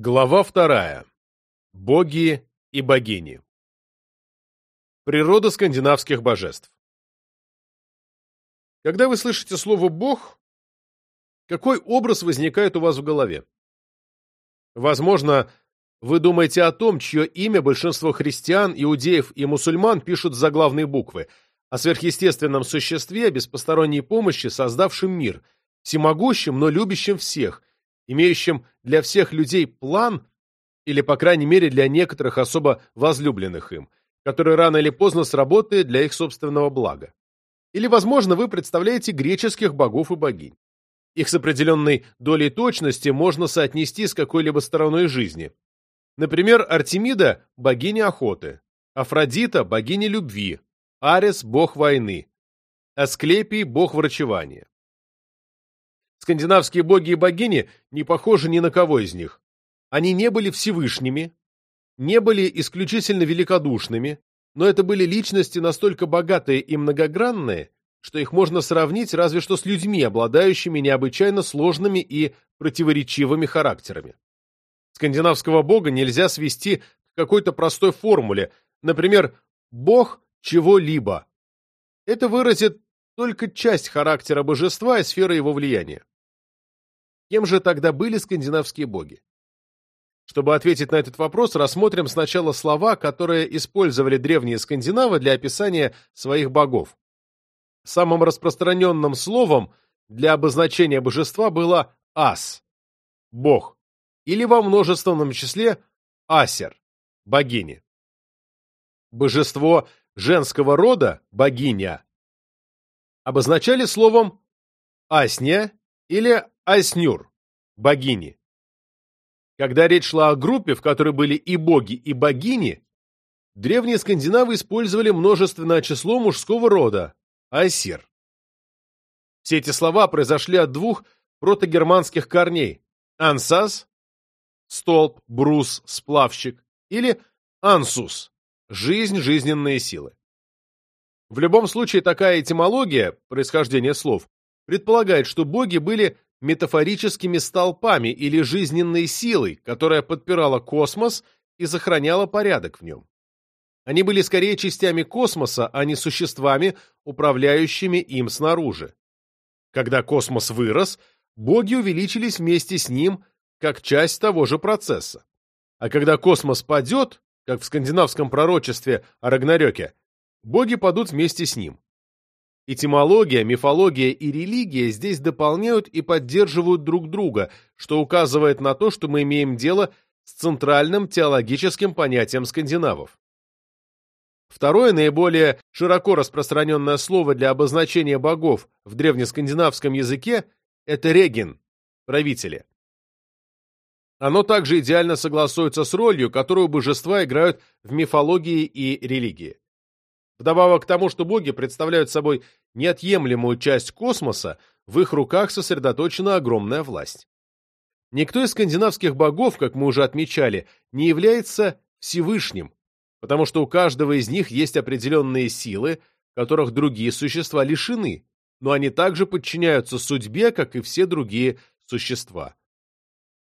Глава вторая. Боги и богини. Природа скандинавских божеств. Когда вы слышите слово «бог», какой образ возникает у вас в голове? Возможно, вы думаете о том, чье имя большинство христиан, иудеев и мусульман пишут с заглавной буквы, о сверхъестественном существе, без посторонней помощи, создавшем мир, всемогущем, но любящем всех, имеющим для всех людей план, или, по крайней мере, для некоторых особо возлюбленных им, который рано или поздно сработает для их собственного блага. Или, возможно, вы представляете греческих богов и богинь. Их с определенной долей точности можно соотнести с какой-либо стороной жизни. Например, Артемида – богиня охоты, Афродита – богиня любви, Арес – бог войны, Асклепий – бог врачевания. Скандинавские боги и богини не похожи ни на кого из них. Они не были Всевышними, не были исключительно великодушными, но это были личности настолько богатые и многогранные, что их можно сравнить разве что с людьми, обладающими необычайно сложными и противоречивыми характерами. Скандинавского бога нельзя свести к какой-то простой формуле, например, «бог чего-либо». Это выразит только часть характера божества и сферы его влияния. Кем же тогда были скандинавские боги? Чтобы ответить на этот вопрос, рассмотрим сначала слова, которые использовали древние скандинавы для описания своих богов. Самым распространенным словом для обозначения божества было «ас» – бог, или во множественном числе «асер» – богини. Божество женского рода – богиня – обозначали словом «асня» или Айснюр, богини. Когда речь шла о группе, в которой были и боги, и богини, древние скандинавы использовали множественное число мужского рода – айсир. Все эти слова произошли от двух протогерманских корней – ансас – столб, брус, сплавщик, или ансус – жизнь, жизненные силы. В любом случае, такая этимология, происхождение слов, предполагает, что боги были метафорическими столпами или жизненной силой, которая подпирала космос и сохраняла порядок в нем. Они были скорее частями космоса, а не существами, управляющими им снаружи. Когда космос вырос, боги увеличились вместе с ним, как часть того же процесса. А когда космос падет, как в скандинавском пророчестве о Рагнарёке, боги падут вместе с ним. Этимология, мифология и религия здесь дополняют и поддерживают друг друга, что указывает на то, что мы имеем дело с центральным теологическим понятием скандинавов. Второе, наиболее широко распространенное слово для обозначения богов в древнескандинавском языке – это реген – правители. Оно также идеально согласуется с ролью, которую божества играют в мифологии и религии. Вдобавок к тому, что боги представляют собой неотъемлемую часть космоса, в их руках сосредоточена огромная власть. Никто из скандинавских богов, как мы уже отмечали, не является Всевышним, потому что у каждого из них есть определенные силы, которых другие существа лишены, но они также подчиняются судьбе, как и все другие существа.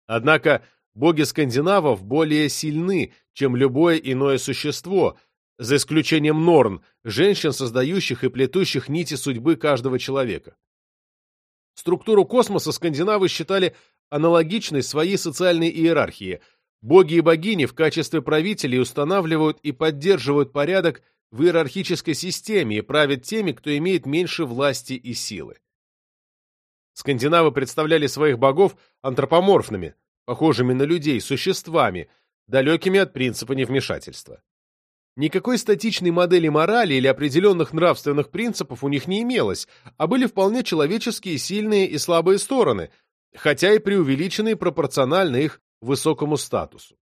Однако боги скандинавов более сильны, чем любое иное существо – за исключением Норн, женщин, создающих и плетущих нити судьбы каждого человека. Структуру космоса скандинавы считали аналогичной своей социальной иерархии. Боги и богини в качестве правителей устанавливают и поддерживают порядок в иерархической системе и правят теми, кто имеет меньше власти и силы. Скандинавы представляли своих богов антропоморфными, похожими на людей, существами, далекими от принципа невмешательства. Никакой статичной модели морали или определенных нравственных принципов у них не имелось, а были вполне человеческие сильные и слабые стороны, хотя и преувеличенные пропорционально их высокому статусу.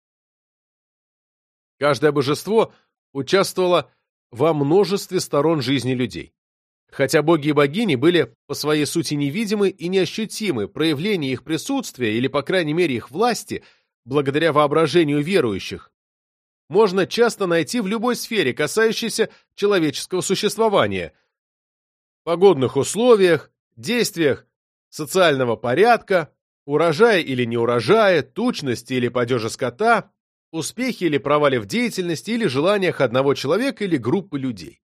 Каждое божество участвовало во множестве сторон жизни людей. Хотя боги и богини были по своей сути невидимы и неощутимы, проявление их присутствия или, по крайней мере, их власти, благодаря воображению верующих, можно часто найти в любой сфере, касающейся человеческого существования, погодных условиях, действиях социального порядка, урожая или неурожая, тучности или падежа скота, успехи или провале в деятельности или желаниях одного человека или группы людей.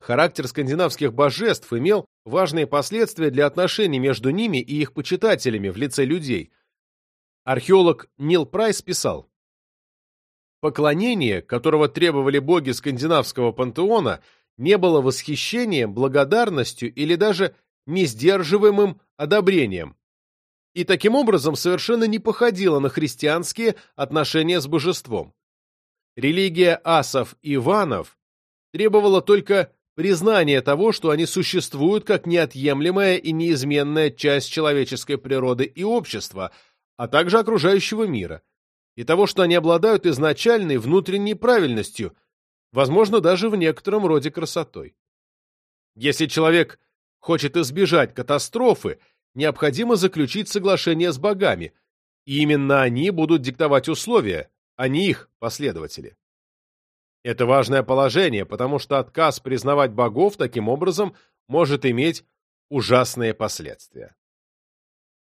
Характер скандинавских божеств имел важные последствия для отношений между ними и их почитателями в лице людей. Археолог Нил Прайс писал, Поклонение, которого требовали боги скандинавского пантеона, не было восхищением, благодарностью или даже несдерживаемым одобрением, и таким образом совершенно не походило на христианские отношения с божеством. Религия асов и ванов требовала только признания того, что они существуют как неотъемлемая и неизменная часть человеческой природы и общества, а также окружающего мира, и того, что они обладают изначальной внутренней правильностью, возможно, даже в некотором роде красотой. Если человек хочет избежать катастрофы, необходимо заключить соглашение с богами, и именно они будут диктовать условия, а не их последователи. Это важное положение, потому что отказ признавать богов таким образом может иметь ужасные последствия.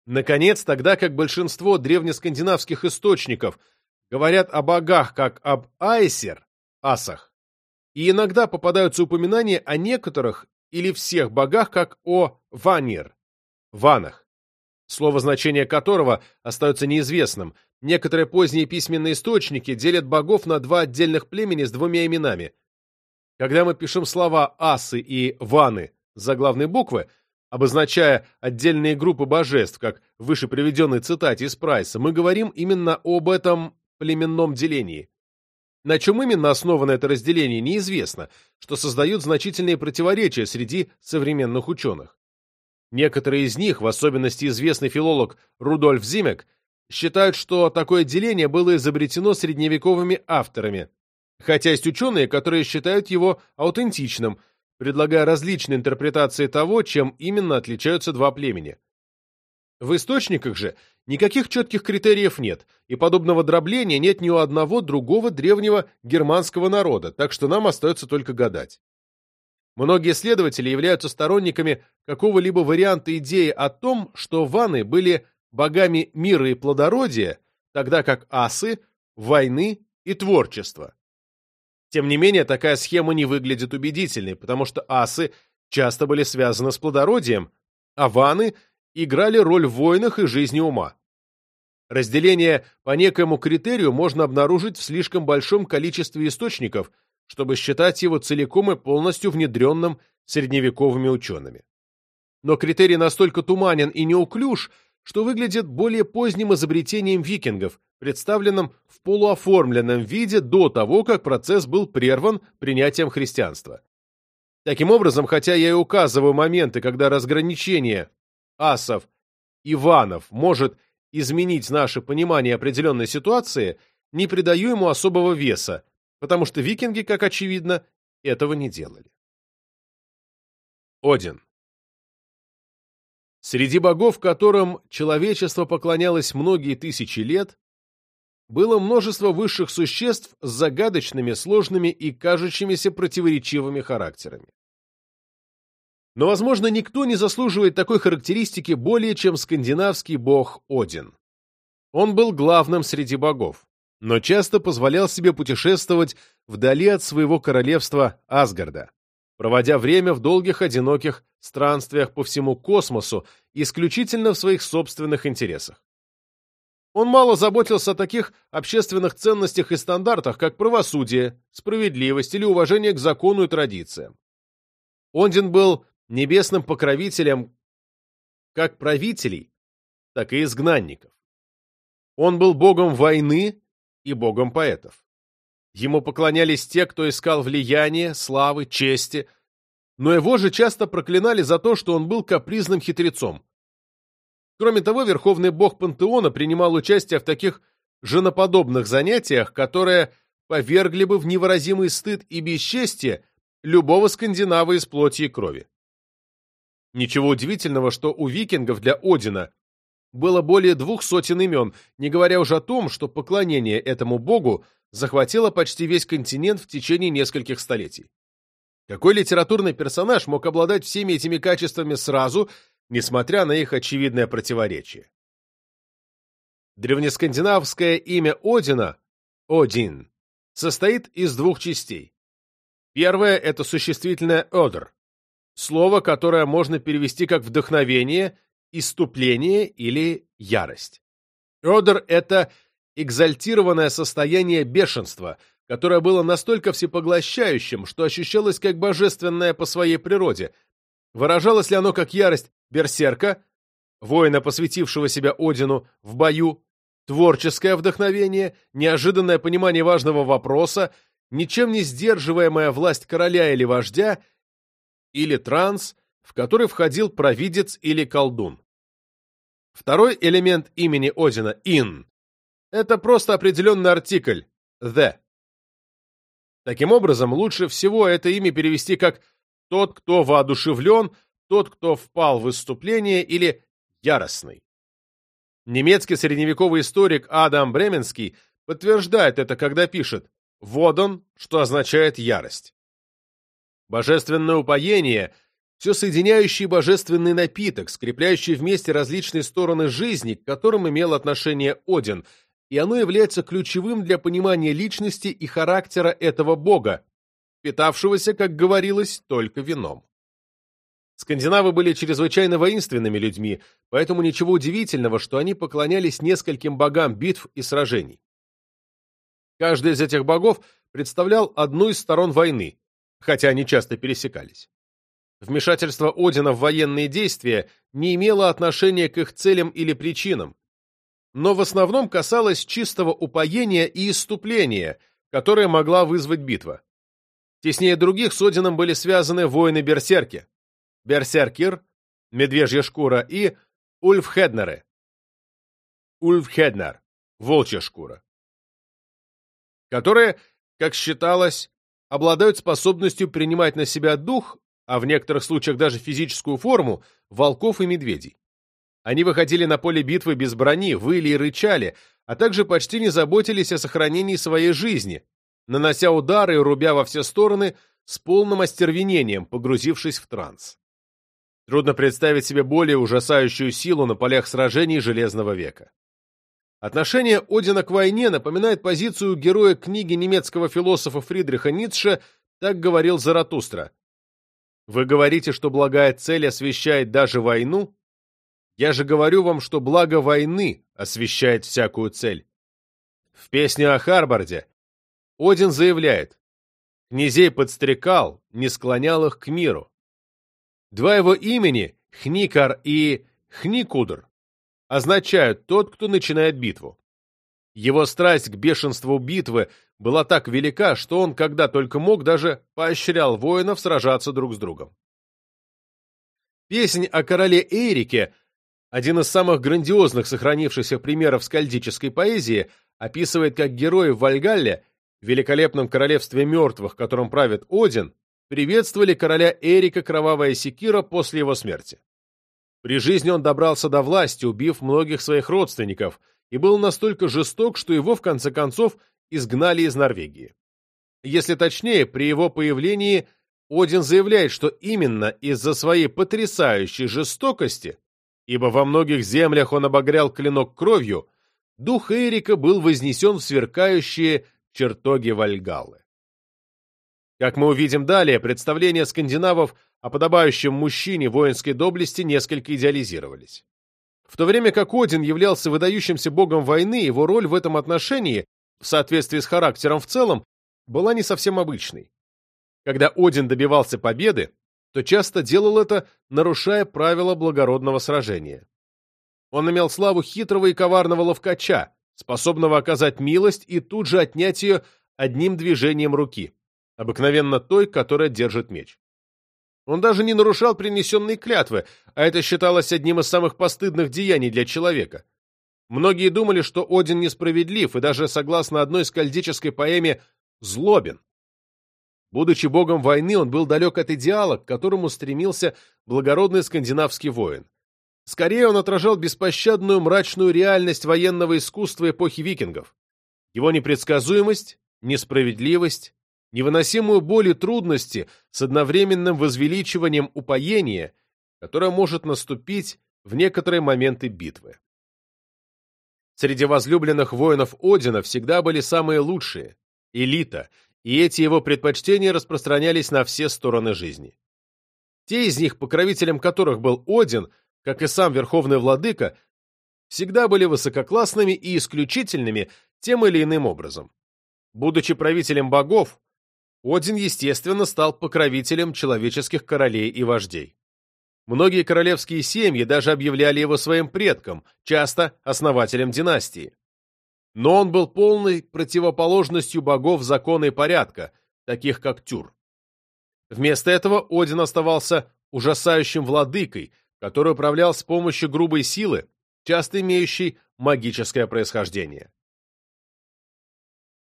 Наконец, тогда как большинство древнескандинавских источников говорят о богах как об айсер, асах, и иногда попадаются упоминания о некоторых или всех богах как о ванир, ванах, слово значение которого остается неизвестным. Некоторые поздние письменные источники делят богов на два отдельных племени с двумя именами. Когда мы пишем слова асы и ваны за главные буквы, Обозначая отдельные группы божеств, как в выше приведенной цитате из Прайса, мы говорим именно об этом племенном делении. На чем именно основано это разделение, неизвестно, что создает значительные противоречия среди современных ученых. Некоторые из них, в особенности известный филолог Рудольф Зимек, считают, что такое деление было изобретено средневековыми авторами, хотя есть ученые, которые считают его аутентичным – предлагая различные интерпретации того, чем именно отличаются два племени. В источниках же никаких четких критериев нет, и подобного дробления нет ни у одного другого древнего германского народа, так что нам остается только гадать. Многие исследователи являются сторонниками какого-либо варианта идеи о том, что ваны были богами мира и плодородия, тогда как асы – войны и творчества. Тем не менее, такая схема не выглядит убедительной, потому что асы часто были связаны с плодородием, а ваны играли роль в войнах и жизни ума. Разделение по некоему критерию можно обнаружить в слишком большом количестве источников, чтобы считать его целиком и полностью внедренным средневековыми учеными. Но критерий настолько туманен и неуклюж, что выглядит более поздним изобретением викингов, представленным в полуоформленном виде до того, как процесс был прерван принятием христианства. Таким образом, хотя я и указываю моменты, когда разграничение асов, Иванов может изменить наше понимание определенной ситуации, не придаю ему особого веса, потому что викинги, как очевидно, этого не делали. Один. Среди богов, которым человечество поклонялось многие тысячи лет, было множество высших существ с загадочными, сложными и кажущимися противоречивыми характерами. Но, возможно, никто не заслуживает такой характеристики более, чем скандинавский бог Один. Он был главным среди богов, но часто позволял себе путешествовать вдали от своего королевства Асгарда проводя время в долгих одиноких странствиях по всему космосу исключительно в своих собственных интересах. Он мало заботился о таких общественных ценностях и стандартах, как правосудие, справедливость или уважение к закону и традициям. Ондин был небесным покровителем как правителей, так и изгнанников. Он был богом войны и богом поэтов. Ему поклонялись те, кто искал влияния, славы, чести, но его же часто проклинали за то, что он был капризным хитрецом. Кроме того, верховный бог пантеона принимал участие в таких женоподобных занятиях, которые повергли бы в невыразимый стыд и бесчестие любого скандинава из плоти и крови. Ничего удивительного, что у викингов для Одина было более двух сотен имен, не говоря уже о том, что поклонение этому богу захватила почти весь континент в течение нескольких столетий. Какой литературный персонаж мог обладать всеми этими качествами сразу, несмотря на их очевидное противоречие? Древнескандинавское имя Одина, Один, состоит из двух частей. Первое – это существительное «одр», слово, которое можно перевести как «вдохновение», «иступление» или «ярость». Одр – это экзальтированное состояние бешенства, которое было настолько всепоглощающим, что ощущалось как божественное по своей природе. Выражалось ли оно как ярость берсерка, воина, посвятившего себя Одину в бою, творческое вдохновение, неожиданное понимание важного вопроса, ничем не сдерживаемая власть короля или вождя, или транс, в который входил провидец или колдун. Второй элемент имени Одина, ин, это просто определенный артикль, the. Таким образом, лучше всего это имя перевести как «тот, кто воодушевлен», «тот, кто впал в выступление» или «яростный». Немецкий средневековый историк Адам Бременский подтверждает это, когда пишет «водон», что означает «ярость». Божественное упоение – все соединяющий божественный напиток, скрепляющий вместе различные стороны жизни, к которым имел отношение Один, и оно является ключевым для понимания личности и характера этого бога, питавшегося, как говорилось, только вином. Скандинавы были чрезвычайно воинственными людьми, поэтому ничего удивительного, что они поклонялись нескольким богам битв и сражений. Каждый из этих богов представлял одну из сторон войны, хотя они часто пересекались. Вмешательство Одина в военные действия не имело отношения к их целям или причинам, но в основном касалось чистого упоения и иступления, которое могла вызвать битва. Теснее других с Одином были связаны воины-берсерки, Берсеркер, медвежья шкура, и Ульфхеднеры, Ульфхеднер, волчья шкура, которые, как считалось, обладают способностью принимать на себя дух, а в некоторых случаях даже физическую форму, волков и медведей. Они выходили на поле битвы без брони, выли и рычали, а также почти не заботились о сохранении своей жизни, нанося удары и рубя во все стороны с полным остервенением, погрузившись в транс. Трудно представить себе более ужасающую силу на полях сражений Железного века. Отношение Одина к войне напоминает позицию героя книги немецкого философа Фридриха Ницше «Так говорил Заратустра». Вы говорите, что благая цель освещает даже войну? Я же говорю вам, что благо войны освещает всякую цель. В песне о Харбарде Один заявляет, «Князей подстрекал, не склонял их к миру. Два его имени, Хникар и Хникудр, означают «тот, кто начинает битву». Его страсть к бешенству битвы была так велика, что он, когда только мог, даже поощрял воинов сражаться друг с другом. Песнь о короле Эрике, один из самых грандиозных сохранившихся примеров скальдической поэзии, описывает, как герои в Вальгалле, великолепном королевстве мертвых, которым правит Один, приветствовали короля Эрика Кровавая Секира после его смерти. При жизни он добрался до власти, убив многих своих родственников, и был настолько жесток, что его, в конце концов, изгнали из Норвегии. Если точнее, при его появлении Один заявляет, что именно из-за своей потрясающей жестокости, ибо во многих землях он обогрял клинок кровью, дух Эрика был вознесен в сверкающие чертоги Вальгаллы. Как мы увидим далее, представления скандинавов о подобающем мужчине воинской доблести несколько идеализировались. В то время как Один являлся выдающимся богом войны, его роль в этом отношении, в соответствии с характером в целом, была не совсем обычной. Когда Один добивался победы, то часто делал это, нарушая правила благородного сражения. Он имел славу хитрого и коварного ловкача, способного оказать милость и тут же отнять ее одним движением руки обыкновенно той, которая держит меч. Он даже не нарушал принесенные клятвы, а это считалось одним из самых постыдных деяний для человека. Многие думали, что Один несправедлив и даже, согласно одной скальдической поэме, злобен. Будучи богом войны, он был далек от идеала, к которому стремился благородный скандинавский воин. Скорее, он отражал беспощадную мрачную реальность военного искусства эпохи викингов. Его непредсказуемость, несправедливость, невыносимую боль и трудности с одновременным возвеличиванием упоения, которое может наступить в некоторые моменты битвы. Среди возлюбленных воинов Одина всегда были самые лучшие, элита, и эти его предпочтения распространялись на все стороны жизни. Те из них, покровителем которых был Один, как и сам Верховный Владыка, всегда были высококлассными и исключительными тем или иным образом. Будучи правителем богов, один, естественно, стал покровителем человеческих королей и вождей. Многие королевские семьи даже объявляли его своим предком, часто основателем династии. Но он был полной противоположностью богов закона и порядка, таких как Тюр. Вместо этого Один оставался ужасающим владыкой, который управлял с помощью грубой силы, часто имеющей магическое происхождение.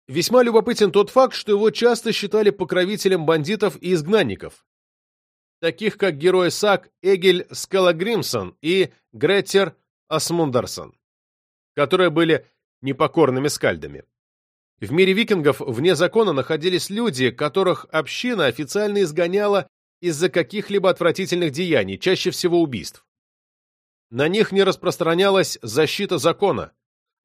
Весьма любопытен тот факт, что его часто считали покровителем бандитов и изгнанников, таких как герой саг Эгель Скалагримсон и Греттер Асмундарсон, которые были непокорными скальдами. В мире викингов вне закона находились люди, которых община официально изгоняла из-за каких-либо отвратительных деяний, чаще всего убийств. На них не распространялась защита закона,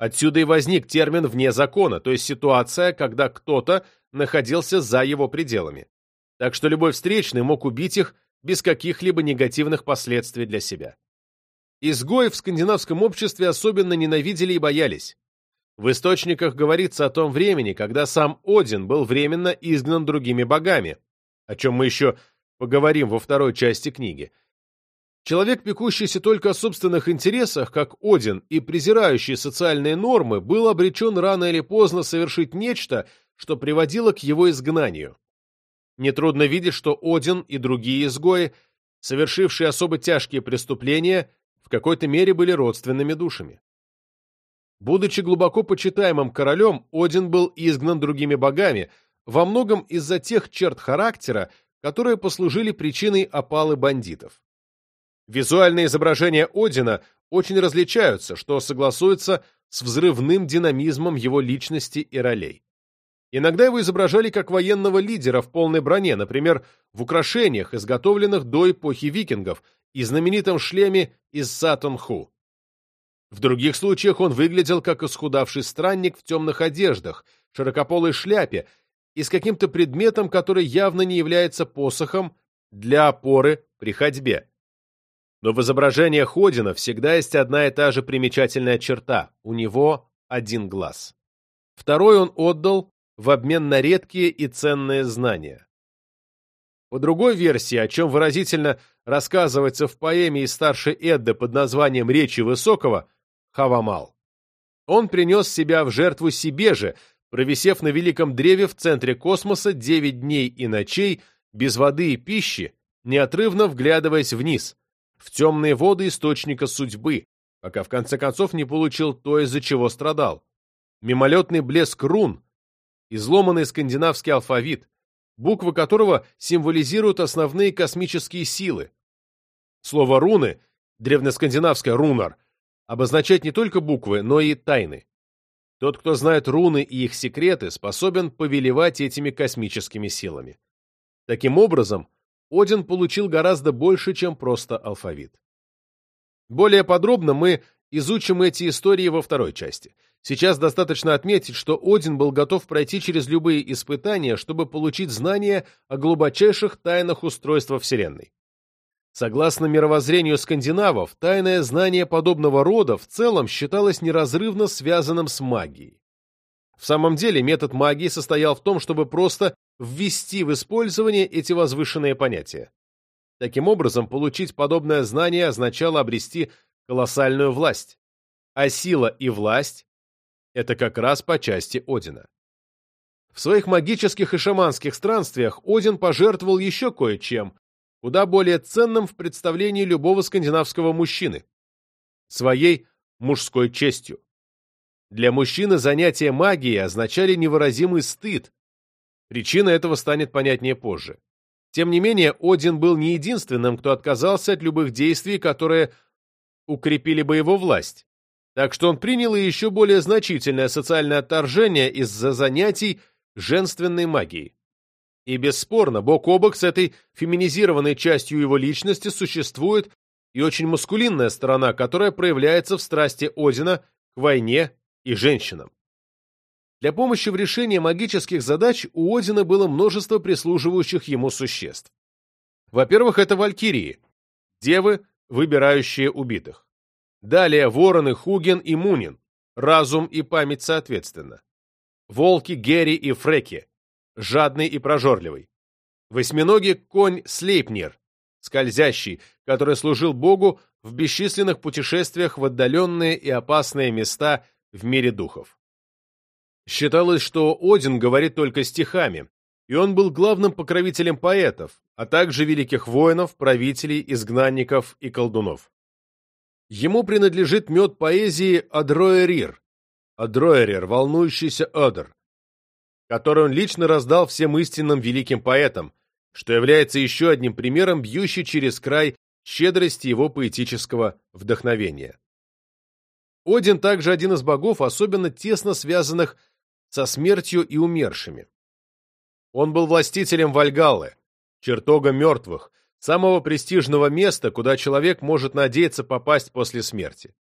Отсюда и возник термин «вне закона», то есть ситуация, когда кто-то находился за его пределами. Так что любой встречный мог убить их без каких-либо негативных последствий для себя. Изгои в скандинавском обществе особенно ненавидели и боялись. В источниках говорится о том времени, когда сам Один был временно изгнан другими богами, о чем мы еще поговорим во второй части книги, Человек, пекущийся только о собственных интересах, как Один, и презирающий социальные нормы, был обречен рано или поздно совершить нечто, что приводило к его изгнанию. Нетрудно видеть, что Один и другие изгои, совершившие особо тяжкие преступления, в какой-то мере были родственными душами. Будучи глубоко почитаемым королем, Один был изгнан другими богами, во многом из-за тех черт характера, которые послужили причиной опалы бандитов. Визуальные изображения Одина очень различаются, что согласуется с взрывным динамизмом его личности и ролей. Иногда его изображали как военного лидера в полной броне, например, в украшениях, изготовленных до эпохи викингов, и знаменитом шлеме из Сатон-Ху. В других случаях он выглядел как исхудавший странник в темных одеждах, широкополой шляпе и с каким-то предметом, который явно не является посохом для опоры при ходьбе. Но в изображениях Ходина всегда есть одна и та же примечательная черта – у него один глаз. Второй он отдал в обмен на редкие и ценные знания. По другой версии, о чем выразительно рассказывается в поэме из старшей Эдды под названием «Речи Высокого», Хавамал. Он принес себя в жертву себе же, провисев на великом древе в центре космоса девять дней и ночей, без воды и пищи, неотрывно вглядываясь вниз, в темные воды источника судьбы, пока в конце концов не получил то, из-за чего страдал. Мимолетный блеск рун, изломанный скандинавский алфавит, буквы которого символизируют основные космические силы. Слово «руны», древнескандинавское «рунар», обозначает не только буквы, но и тайны. Тот, кто знает руны и их секреты, способен повелевать этими космическими силами. Таким образом, один получил гораздо больше, чем просто алфавит. Более подробно мы изучим эти истории во второй части. Сейчас достаточно отметить, что Один был готов пройти через любые испытания, чтобы получить знания о глубочайших тайнах устройства Вселенной. Согласно мировоззрению скандинавов, тайное знание подобного рода в целом считалось неразрывно связанным с магией. В самом деле метод магии состоял в том, чтобы просто ввести в использование эти возвышенные понятия. Таким образом, получить подобное знание означало обрести колоссальную власть. А сила и власть – это как раз по части Одина. В своих магических и шаманских странствиях Один пожертвовал еще кое-чем, куда более ценным в представлении любого скандинавского мужчины – своей мужской честью. Для мужчины занятия магией означали невыразимый стыд. Причина этого станет понятнее позже. Тем не менее, Один был не единственным, кто отказался от любых действий, которые укрепили бы его власть. Так что он принял и еще более значительное социальное отторжение из-за занятий женственной магией. И бесспорно, бок о бок с этой феминизированной частью его личности существует и очень маскулинная сторона, которая проявляется в страсти Одина к войне и женщинам. Для помощи в решении магических задач у Одина было множество прислуживающих ему существ. Во-первых, это валькирии, девы, выбирающие убитых. Далее вороны Хуген и Мунин, разум и память соответственно. Волки Герри и Фреки, жадный и прожорливый. Восьминогий конь Слейпнир, скользящий, который служил Богу в бесчисленных путешествиях в отдаленные и опасные места в мире духов. Считалось, что Один говорит только стихами, и он был главным покровителем поэтов, а также великих воинов, правителей, изгнанников и колдунов. Ему принадлежит мед поэзии Адроэрир, Адроэрир, волнующийся Одер, который он лично раздал всем истинным великим поэтам, что является еще одним примером бьющей через край щедрости его поэтического вдохновения. Один также один из богов, особенно тесно связанных со смертью и умершими. Он был властителем Вальгаллы, чертога мертвых, самого престижного места, куда человек может надеяться попасть после смерти.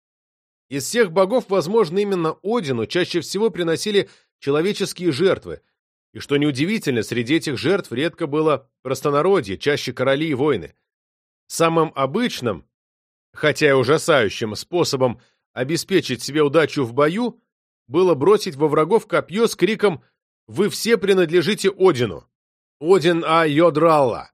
Из всех богов, возможно, именно Одину чаще всего приносили человеческие жертвы, и, что неудивительно, среди этих жертв редко было простонародье, чаще короли и воины. Самым обычным, хотя и ужасающим способом обеспечить себе удачу в бою было бросить во врагов копье с криком «Вы все принадлежите Одину! Один А. Йодралла!»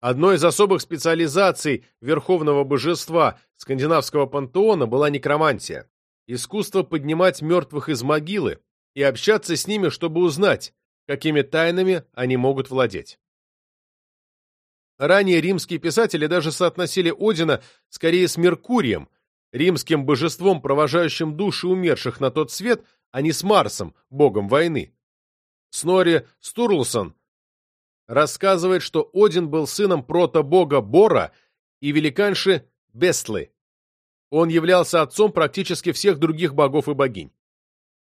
Одной из особых специализаций верховного божества скандинавского пантеона была некромантия, искусство поднимать мертвых из могилы, и общаться с ними, чтобы узнать, какими тайнами они могут владеть. Ранее римские писатели даже соотносили Одина скорее с Меркурием, римским божеством, провожающим души умерших на тот свет, а не с Марсом, богом войны. Снори Стурлсон рассказывает, что Один был сыном протобога Бора и великанши Бестлы. Он являлся отцом практически всех других богов и богинь.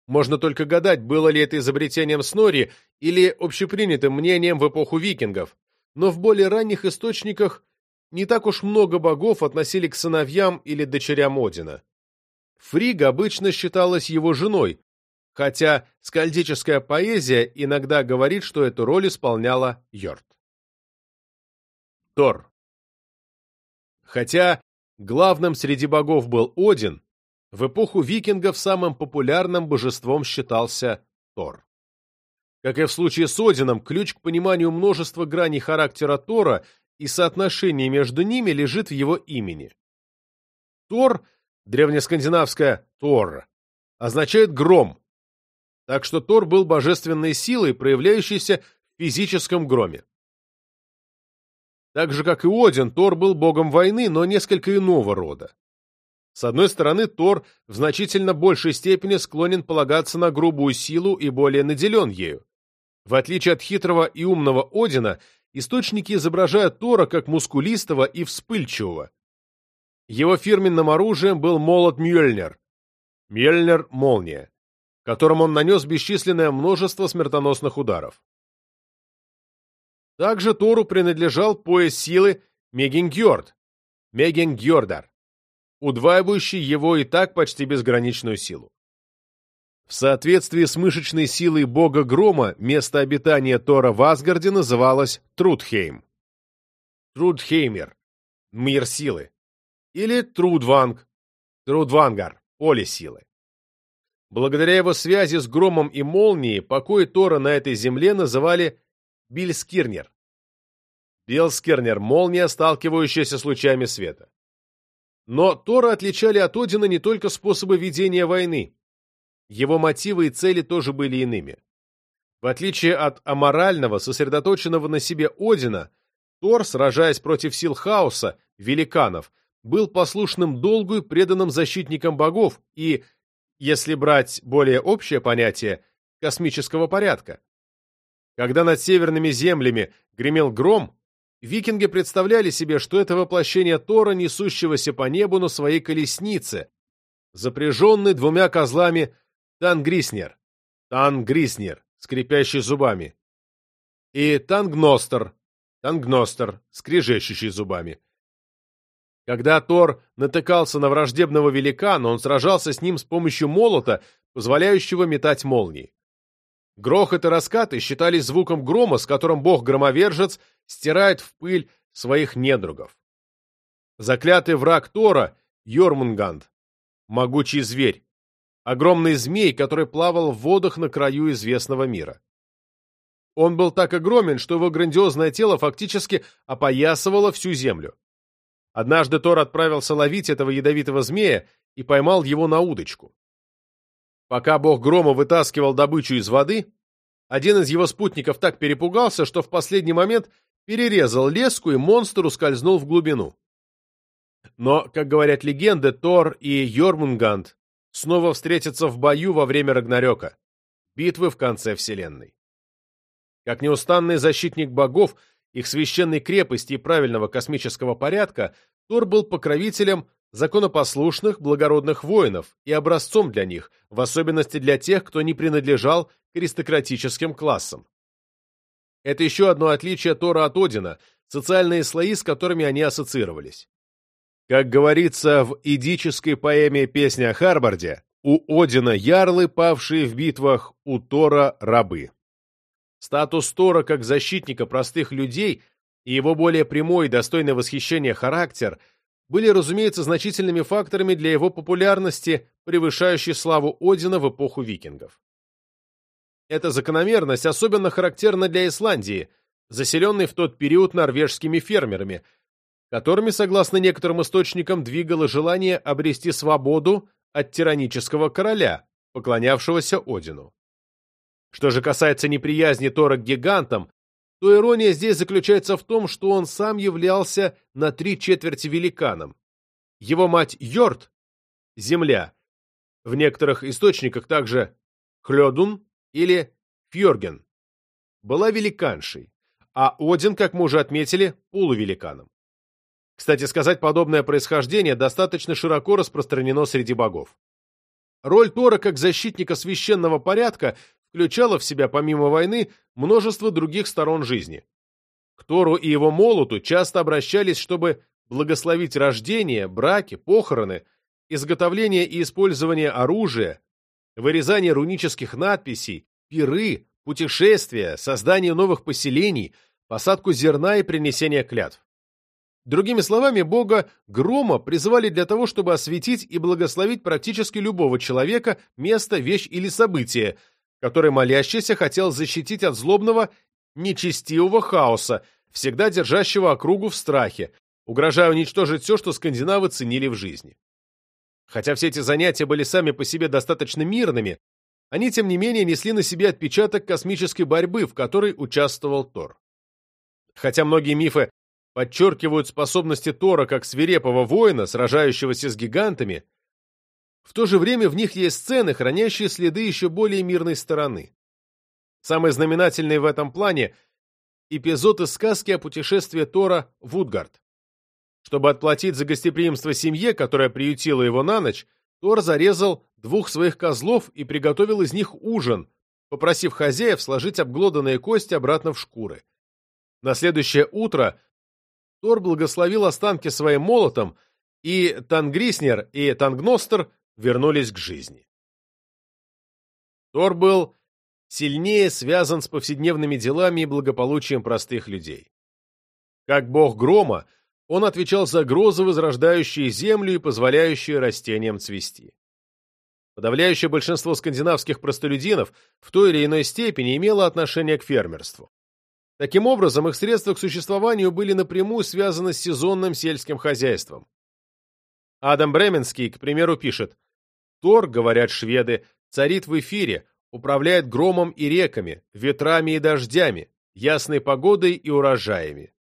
Можно только гадать, было ли это изобретением Снори или общепринятым мнением в эпоху викингов, но в более ранних источниках не так уж много богов относили к сыновьям или дочерям Одина. Фрига обычно считалась его женой, хотя скальдическая поэзия иногда говорит, что эту роль исполняла Йорт. Тор. Хотя главным среди богов был Один, в эпоху викингов самым популярным божеством считался Тор. Как и в случае с Одином, ключ к пониманию множества граней характера Тора и соотношение между ними лежит в его имени. Тор, древнескандинавское «тор», означает «гром», так что Тор был божественной силой, проявляющейся в физическом громе. Так же, как и Один, Тор был богом войны, но несколько иного рода. С одной стороны, Тор в значительно большей степени склонен полагаться на грубую силу и более наделен ею. В отличие от хитрого и умного Одина, источники изображают Тора как мускулистого и вспыльчивого. Его фирменным оружием был молот Мьёльнир. Мьёльнир — молния, которым он нанес бесчисленное множество смертоносных ударов. Также Тору принадлежал пояс силы Мегингьорд, Мегингьордар, удваивающий его и так почти безграничную силу. В соответствии с мышечной силой бога Грома, место обитания Тора в Асгарде называлось Трудхейм. Трудхеймер – мир силы. Или Трудванг – Трудвангар – поле силы. Благодаря его связи с Громом и Молнией, покой Тора на этой земле называли Бильскирнер. Бильскирнер – молния, сталкивающаяся с лучами света. Но Тора отличали от Одина не только способы ведения войны. Его мотивы и цели тоже были иными. В отличие от аморального, сосредоточенного на себе Одина, Тор, сражаясь против сил хаоса, великанов, был послушным долгу и преданным защитником богов и, если брать более общее понятие, космического порядка. Когда над северными землями гремел гром, Викинги представляли себе, что это воплощение Тора, несущегося по небу на своей колеснице, запряженной двумя козлами Тангриснер, Тангриснер, скрипящий зубами, и Тангностер, Тангностер, скрежещущий зубами. Когда Тор натыкался на враждебного великана, он сражался с ним с помощью молота, позволяющего метать молнии. Грохот и раскаты считались звуком грома, с которым бог-громовержец стирает в пыль своих недругов. Заклятый враг Тора — Йормунганд, могучий зверь, огромный змей, который плавал в водах на краю известного мира. Он был так огромен, что его грандиозное тело фактически опоясывало всю землю. Однажды Тор отправился ловить этого ядовитого змея и поймал его на удочку. Пока бог грома вытаскивал добычу из воды, один из его спутников так перепугался, что в последний момент перерезал леску, и монстр ускользнул в глубину. Но, как говорят легенды, Тор и Йормунганд снова встретятся в бою во время Рагнарёка, битвы в конце Вселенной. Как неустанный защитник богов, их священной крепости и правильного космического порядка, Тор был покровителем законопослушных, благородных воинов и образцом для них, в особенности для тех, кто не принадлежал к аристократическим классам. Это еще одно отличие Тора от Одина, социальные слои, с которыми они ассоциировались. Как говорится в идической поэме «Песня о Харварде», у Одина ярлы, павшие в битвах, у Тора рабы. Статус Тора как защитника простых людей и его более прямой и достойный восхищения характер были, разумеется, значительными факторами для его популярности, превышающей славу Одина в эпоху викингов. Эта закономерность особенно характерна для Исландии, заселенной в тот период норвежскими фермерами – которыми, согласно некоторым источникам, двигало желание обрести свободу от тиранического короля, поклонявшегося Одину. Что же касается неприязни Тора к гигантам, то ирония здесь заключается в том, что он сам являлся на три четверти великаном. Его мать Йорт, земля, в некоторых источниках также Хлёдун или Фьорген, была великаншей, а Один, как мы уже отметили, полувеликаном. Кстати сказать, подобное происхождение достаточно широко распространено среди богов. Роль Тора как защитника священного порядка включала в себя, помимо войны, множество других сторон жизни. К Тору и его молоту часто обращались, чтобы благословить рождение, браки, похороны, изготовление и использование оружия, вырезание рунических надписей, пиры, путешествия, создание новых поселений, посадку зерна и принесение клятв. Другими словами, бога грома призывали для того, чтобы осветить и благословить практически любого человека, место, вещь или событие, которое молящийся хотел защитить от злобного, нечестивого хаоса, всегда держащего округу в страхе, угрожая уничтожить все, что скандинавы ценили в жизни. Хотя все эти занятия были сами по себе достаточно мирными, они, тем не менее, несли на себе отпечаток космической борьбы, в которой участвовал Тор. Хотя многие мифы подчеркивают способности Тора как свирепого воина, сражающегося с гигантами, в то же время в них есть сцены, хранящие следы еще более мирной стороны. Самый знаменательный в этом плане – эпизод из сказки о путешествии Тора в Утгард. Чтобы отплатить за гостеприимство семье, которая приютила его на ночь, Тор зарезал двух своих козлов и приготовил из них ужин, попросив хозяев сложить обглоданные кости обратно в шкуры. На следующее утро Тор благословил останки своим молотом, и Тангриснер и Тангностер вернулись к жизни. Тор был сильнее связан с повседневными делами и благополучием простых людей. Как бог грома, он отвечал за грозы, возрождающие землю и позволяющие растениям цвести. Подавляющее большинство скандинавских простолюдинов в той или иной степени имело отношение к фермерству. Таким образом, их средства к существованию были напрямую связаны с сезонным сельским хозяйством. Адам Бременский, к примеру, пишет «Тор, говорят шведы, царит в эфире, управляет громом и реками, ветрами и дождями, ясной погодой и урожаями».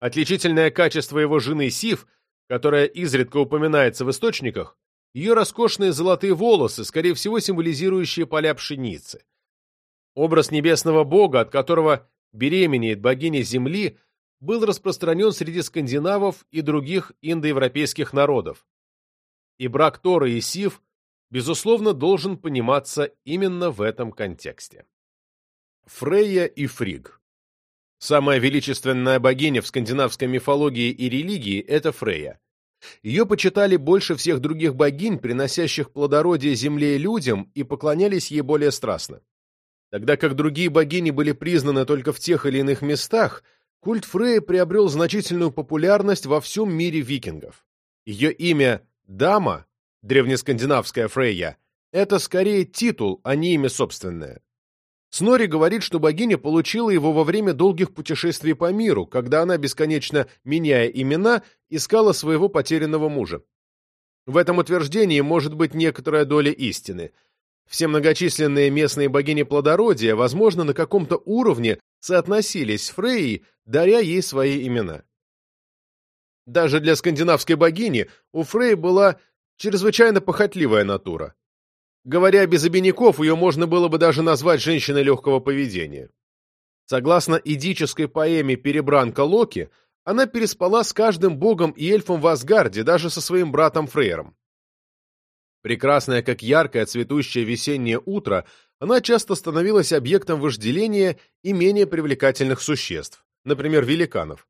Отличительное качество его жены Сив, которая изредка упоминается в источниках, ее роскошные золотые волосы, скорее всего, символизирующие поля пшеницы. Образ небесного бога, от которого беременеет богиня Земли, был распространен среди скандинавов и других индоевропейских народов. И брак Торы и Сив, безусловно, должен пониматься именно в этом контексте. Фрейя и Фриг Самая величественная богиня в скандинавской мифологии и религии – это Фрейя. Ее почитали больше всех других богинь, приносящих плодородие земле и людям, и поклонялись ей более страстно. Тогда как другие богини были признаны только в тех или иных местах, культ Фреи приобрел значительную популярность во всем мире викингов. Ее имя «Дама», древнескандинавская Фрейя, это скорее титул, а не имя собственное. Снори говорит, что богиня получила его во время долгих путешествий по миру, когда она, бесконечно меняя имена, искала своего потерянного мужа. В этом утверждении может быть некоторая доля истины. Все многочисленные местные богини плодородия, возможно, на каком-то уровне соотносились с Фрейей, даря ей свои имена. Даже для скандинавской богини у Фрей была чрезвычайно похотливая натура. Говоря без обиняков, ее можно было бы даже назвать женщиной легкого поведения. Согласно идической поэме «Перебранка Локи», она переспала с каждым богом и эльфом в Асгарде, даже со своим братом Фрейром. Прекрасная, как яркое цветущее весеннее утро, она часто становилась объектом вожделения и менее привлекательных существ, например, великанов.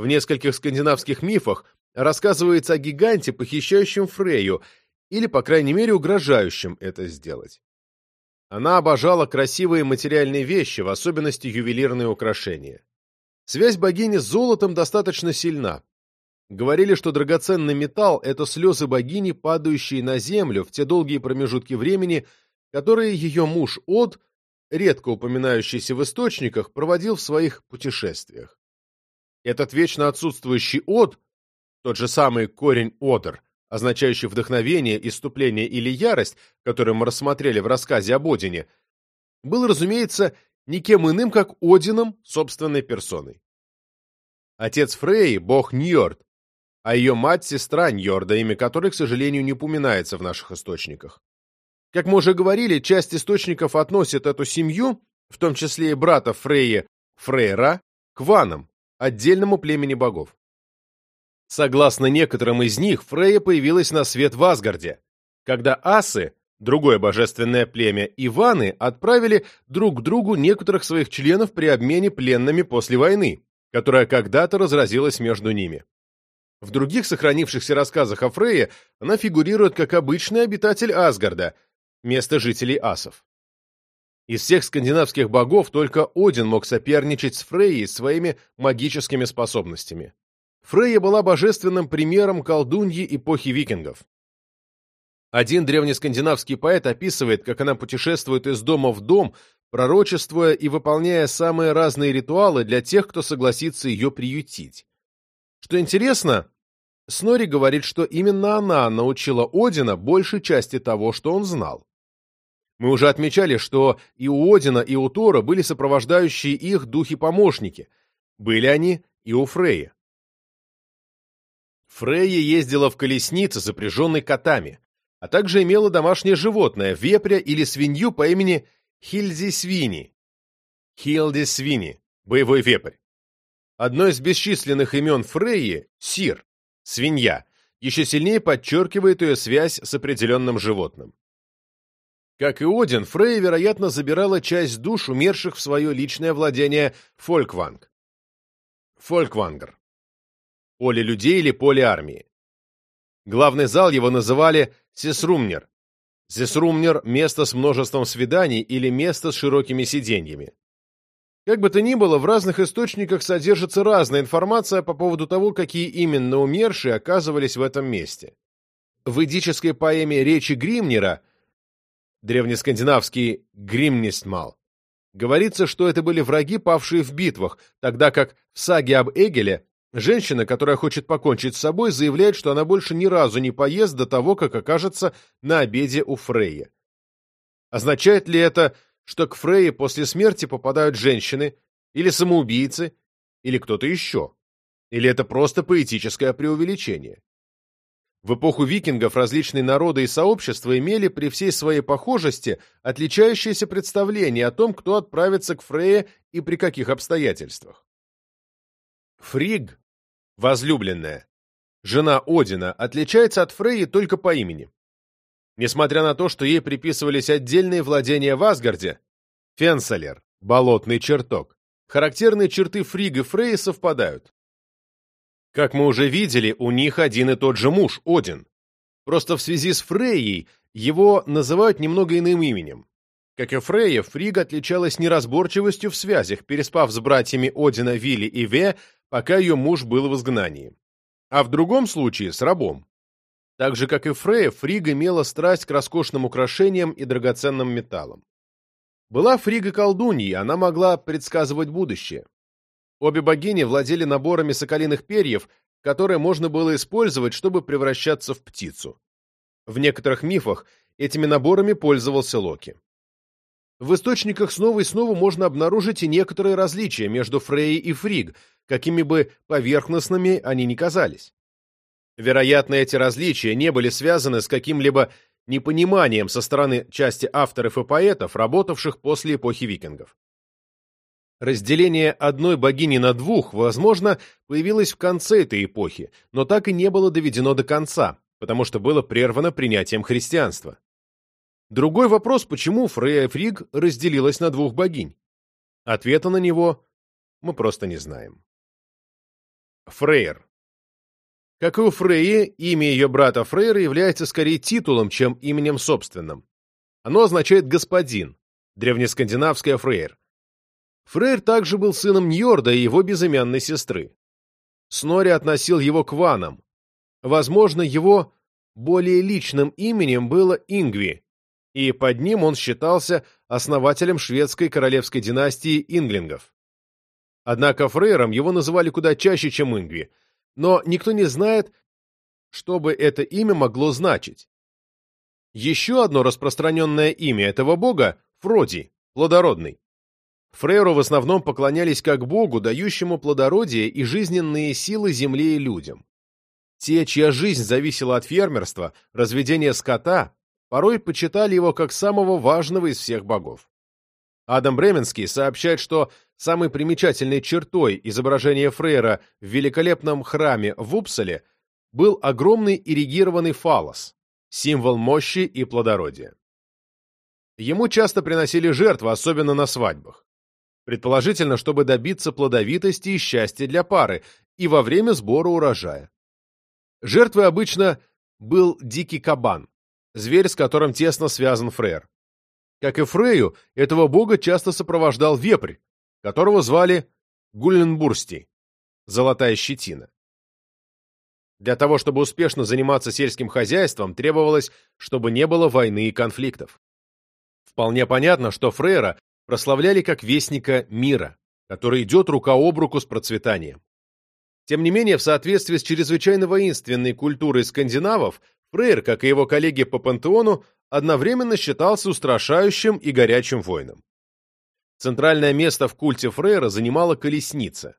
В нескольких скандинавских мифах рассказывается о гиганте, похищающем Фрейю, или, по крайней мере, угрожающим это сделать. Она обожала красивые материальные вещи, в особенности ювелирные украшения. Связь богини с золотом достаточно сильна. Говорили, что драгоценный металл – это слезы богини, падающие на землю в те долгие промежутки времени, которые ее муж Од, редко упоминающийся в источниках, проводил в своих путешествиях. Этот вечно отсутствующий Од, тот же самый корень Одер, означающий вдохновение, иступление или ярость, которую мы рассмотрели в рассказе об Одине, был, разумеется, никем иным, как Одином собственной персоной. Отец Фрей – бог Ньорд, а ее мать – сестра Ньорда, имя которой, к сожалению, не упоминается в наших источниках. Как мы уже говорили, часть источников относит эту семью, в том числе и брата Фрея Фрейра, к ванам, отдельному племени богов. Согласно некоторым из них, Фрейя появилась на свет в Асгарде, когда асы, другое божественное племя, и ваны отправили друг к другу некоторых своих членов при обмене пленными после войны, которая когда-то разразилась между ними. В других сохранившихся рассказах о Фрейе она фигурирует как обычный обитатель Асгарда, место жителей асов. Из всех скандинавских богов только Один мог соперничать с Фрейей своими магическими способностями. Фрейя была божественным примером колдуньи эпохи викингов. Один древнескандинавский поэт описывает, как она путешествует из дома в дом, пророчествуя и выполняя самые разные ритуалы для тех, кто согласится ее приютить. Что интересно, Снори говорит, что именно она научила Одина большей части того, что он знал. Мы уже отмечали, что и у Одина, и у Тора были сопровождающие их духи-помощники. Были они и у Фрея. Фрейя ездила в колеснице, запряженной котами, а также имела домашнее животное, вепря или свинью по имени Хильзи Свини. Хилди Свини, боевой вепрь. Одно из бесчисленных имен Фрейи – Сир, свинья, еще сильнее подчеркивает ее связь с определенным животным. Как и Один, Фрейя, вероятно, забирала часть душ умерших в свое личное владение Фолькванг. Фольквангер поле людей или поле армии. Главный зал его называли Сесрумнер. Сесрумнер – место с множеством свиданий или место с широкими сиденьями. Как бы то ни было, в разных источниках содержится разная информация по поводу того, какие именно умершие оказывались в этом месте. В эдической поэме «Речи Гримнера» древнескандинавский «Гримнистмал» говорится, что это были враги, павшие в битвах, тогда как в саге об Эгеле Женщина, которая хочет покончить с собой, заявляет, что она больше ни разу не поест до того, как окажется на обеде у Фрейя. Означает ли это, что к Фрейе после смерти попадают женщины, или самоубийцы, или кто-то еще? Или это просто поэтическое преувеличение? В эпоху викингов различные народы и сообщества имели при всей своей похожести отличающиеся представления о том, кто отправится к Фрейе и при каких обстоятельствах. Фриг возлюбленная, жена Одина, отличается от Фрейи только по имени. Несмотря на то, что ей приписывались отдельные владения в Асгарде, Фенсалер, болотный чертог, характерные черты Фриг и Фрей совпадают. Как мы уже видели, у них один и тот же муж, Один. Просто в связи с Фрейей его называют немного иным именем. Как и Фрейя, Фрига отличалась неразборчивостью в связях, переспав с братьями Одина, Вилли и Ве, пока ее муж был в изгнании. А в другом случае с рабом. Так же, как и Фрейя, Фрига имела страсть к роскошным украшениям и драгоценным металлам. Была Фрига колдуньей, она могла предсказывать будущее. Обе богини владели наборами соколиных перьев, которые можно было использовать, чтобы превращаться в птицу. В некоторых мифах этими наборами пользовался Локи. В источниках снова и снова можно обнаружить и некоторые различия между Фрей и Фриг, какими бы поверхностными они ни казались. Вероятно, эти различия не были связаны с каким-либо непониманием со стороны части авторов и поэтов, работавших после эпохи викингов. Разделение одной богини на двух, возможно, появилось в конце этой эпохи, но так и не было доведено до конца, потому что было прервано принятием христианства. Другой вопрос, почему Фрея Фриг разделилась на двух богинь? Ответа на него мы просто не знаем. Фрейр. Как и у Фрейи, имя ее брата Фрейра является скорее титулом, чем именем собственным. Оно означает «господин», древнескандинавское Фрейр. Фрейр также был сыном Ньорда и его безымянной сестры. Снори относил его к ванам. Возможно, его более личным именем было Ингви, и под ним он считался основателем шведской королевской династии инглингов. Однако фрейром его называли куда чаще, чем Ингви, но никто не знает, что бы это имя могло значить. Еще одно распространенное имя этого бога – Фроди, плодородный. Фрейру в основном поклонялись как богу, дающему плодородие и жизненные силы земле и людям. Те, чья жизнь зависела от фермерства, разведения скота, порой почитали его как самого важного из всех богов. Адам Бременский сообщает, что самой примечательной чертой изображения Фрейра в великолепном храме в Упсале был огромный ирригированный фалос, символ мощи и плодородия. Ему часто приносили жертвы, особенно на свадьбах. Предположительно, чтобы добиться плодовитости и счастья для пары и во время сбора урожая. Жертвой обычно был дикий кабан, зверь, с которым тесно связан Фрейр. Как и Фрею, этого бога часто сопровождал вепрь, которого звали Гулленбурсти, золотая щетина. Для того, чтобы успешно заниматься сельским хозяйством, требовалось, чтобы не было войны и конфликтов. Вполне понятно, что Фрейра прославляли как вестника мира, который идет рука об руку с процветанием. Тем не менее, в соответствии с чрезвычайно воинственной культурой скандинавов, Фрейр, как и его коллеги по пантеону, одновременно считался устрашающим и горячим воином. Центральное место в культе Фрейра занимала колесница.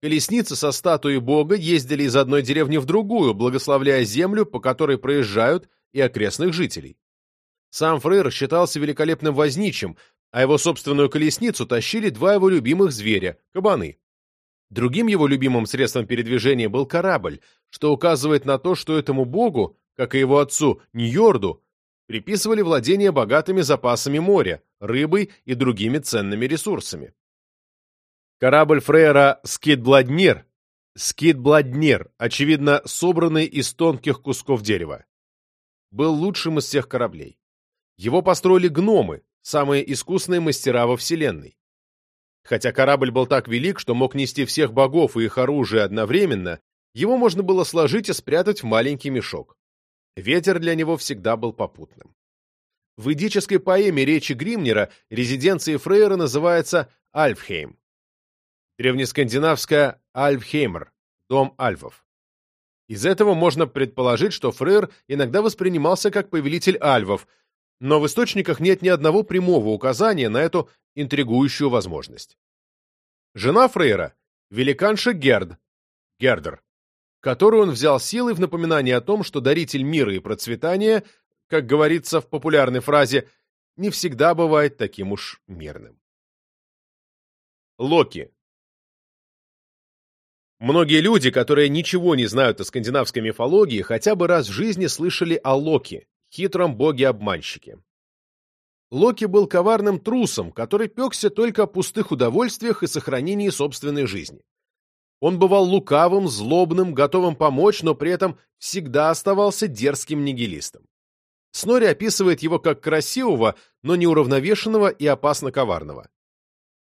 Колесницы со статуей бога ездили из одной деревни в другую, благословляя землю, по которой проезжают, и окрестных жителей. Сам Фрейр считался великолепным возничим, а его собственную колесницу тащили два его любимых зверя – кабаны. Другим его любимым средством передвижения был корабль, что указывает на то, что этому богу, как и его отцу Ньорду, приписывали владение богатыми запасами моря, рыбой и другими ценными ресурсами. Корабль Фрейра «Скидбладнир» Скидбладнир, очевидно, собранный из тонких кусков дерева, был лучшим из всех кораблей. Его построили гномы, самые искусные мастера во Вселенной. Хотя корабль был так велик, что мог нести всех богов и их оружие одновременно, его можно было сложить и спрятать в маленький мешок. Ветер для него всегда был попутным. В эдической поэме речи Гримнера резиденцией Фрейра называется Альфхейм. Древнескандинавская Альфхеймер, дом альфов. Из этого можно предположить, что Фрейр иногда воспринимался как повелитель альвов, но в источниках нет ни одного прямого указания на эту интригующую возможность. Жена Фрейра – великанша Герд, Гердер, которую он взял силой в напоминание о том, что даритель мира и процветания, как говорится в популярной фразе, не всегда бывает таким уж мирным. Локи. Многие люди, которые ничего не знают о скандинавской мифологии, хотя бы раз в жизни слышали о Локи, хитром боге-обманщике. Локи был коварным трусом, который пекся только о пустых удовольствиях и сохранении собственной жизни. Он бывал лукавым, злобным, готовым помочь, но при этом всегда оставался дерзким нигилистом. Снори описывает его как красивого, но неуравновешенного и опасно коварного.